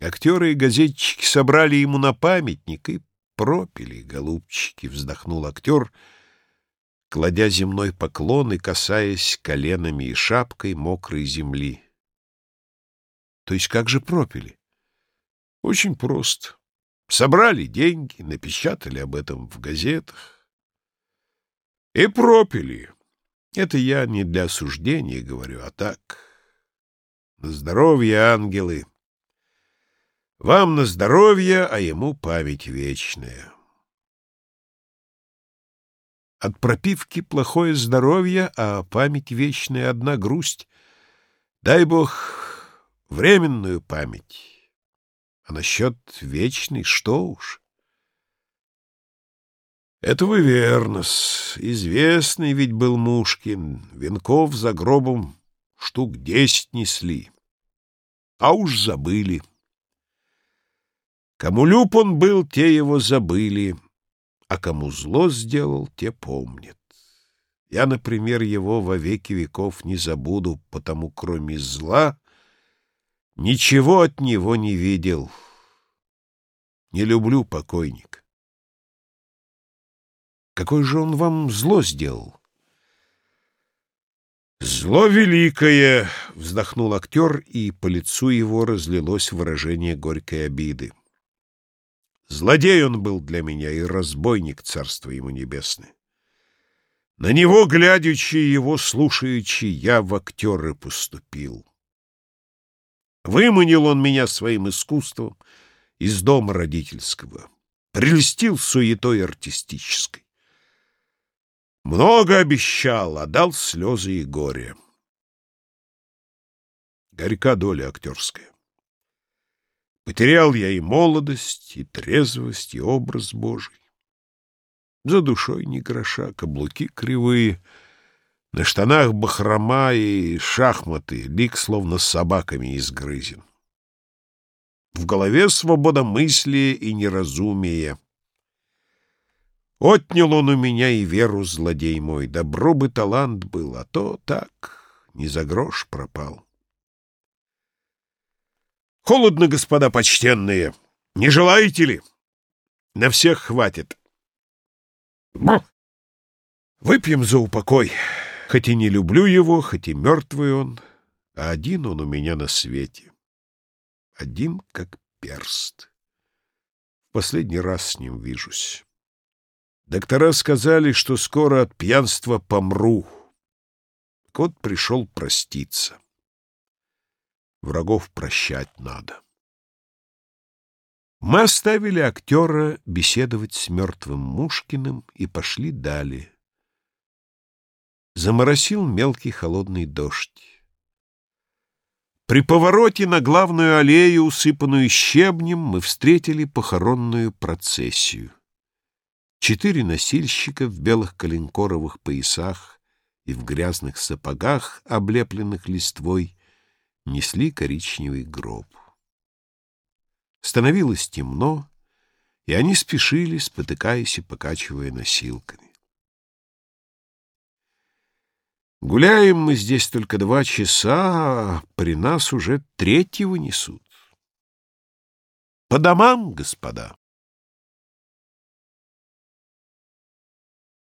Актеры и газетчики собрали ему на памятник и пропили, голубчики, вздохнул актер, кладя земной поклон и касаясь коленами и шапкой мокрой земли. То есть как же пропили? Очень просто. Собрали деньги, напечатали об этом в газетах. И пропили. Это я не для осуждения говорю, а так. На здоровье, ангелы. Вам на здоровье, а ему память вечная. От пропивки плохое здоровье, а память вечная одна грусть. Дай Бог временную память. А насчет вечной что уж? Это вы верно-с. Известный ведь был Мушкин. Венков за гробом штук десять несли. А уж забыли. Кому люб он был, те его забыли, а кому зло сделал, те помнят. Я, например, его во веки веков не забуду, потому кроме зла ничего от него не видел. Не люблю покойник. Какое же он вам зло сделал? «Зло великое!» — вздохнул актер, и по лицу его разлилось выражение горькой обиды. Злодей он был для меня и разбойник, царство ему небесное. На него, глядячи, его слушаючи, я в актеры поступил. Выманил он меня своим искусством из дома родительского, прельстил суетой артистической. Много обещал, а дал слезы и горе. Горька доля актерская. Потерял я и молодость, и трезвость, и образ Божий. За душой ни гроша, каблуки кривые, на штанах бахрома и шахматы, лик словно с собаками изгрызен. В голове свобода мысли и неразумие — Отнял он у меня и веру, злодей мой, добро бы талант был, а то так, не за грош пропал. Холодно, господа почтенные, не желаете ли? На всех хватит. Выпьем за упокой. Хоть и не люблю его, хоть и мертвый он, а один он у меня на свете. Один, как перст. В последний раз с ним вижусь. Доктора сказали, что скоро от пьянства помру. Кот пришел проститься. Врагов прощать надо. Мы оставили актера беседовать с мертвым Мушкиным и пошли далее. Заморосил мелкий холодный дождь. При повороте на главную аллею, усыпанную щебнем, мы встретили похоронную процессию. Четыре носильщика в белых коленкоровых поясах и в грязных сапогах, облепленных листвой, несли коричневый гроб. Становилось темно, и они спешили, спотыкаясь и покачивая носилками. Гуляем мы здесь только два часа, а при нас уже третьего несут. По домам, господа.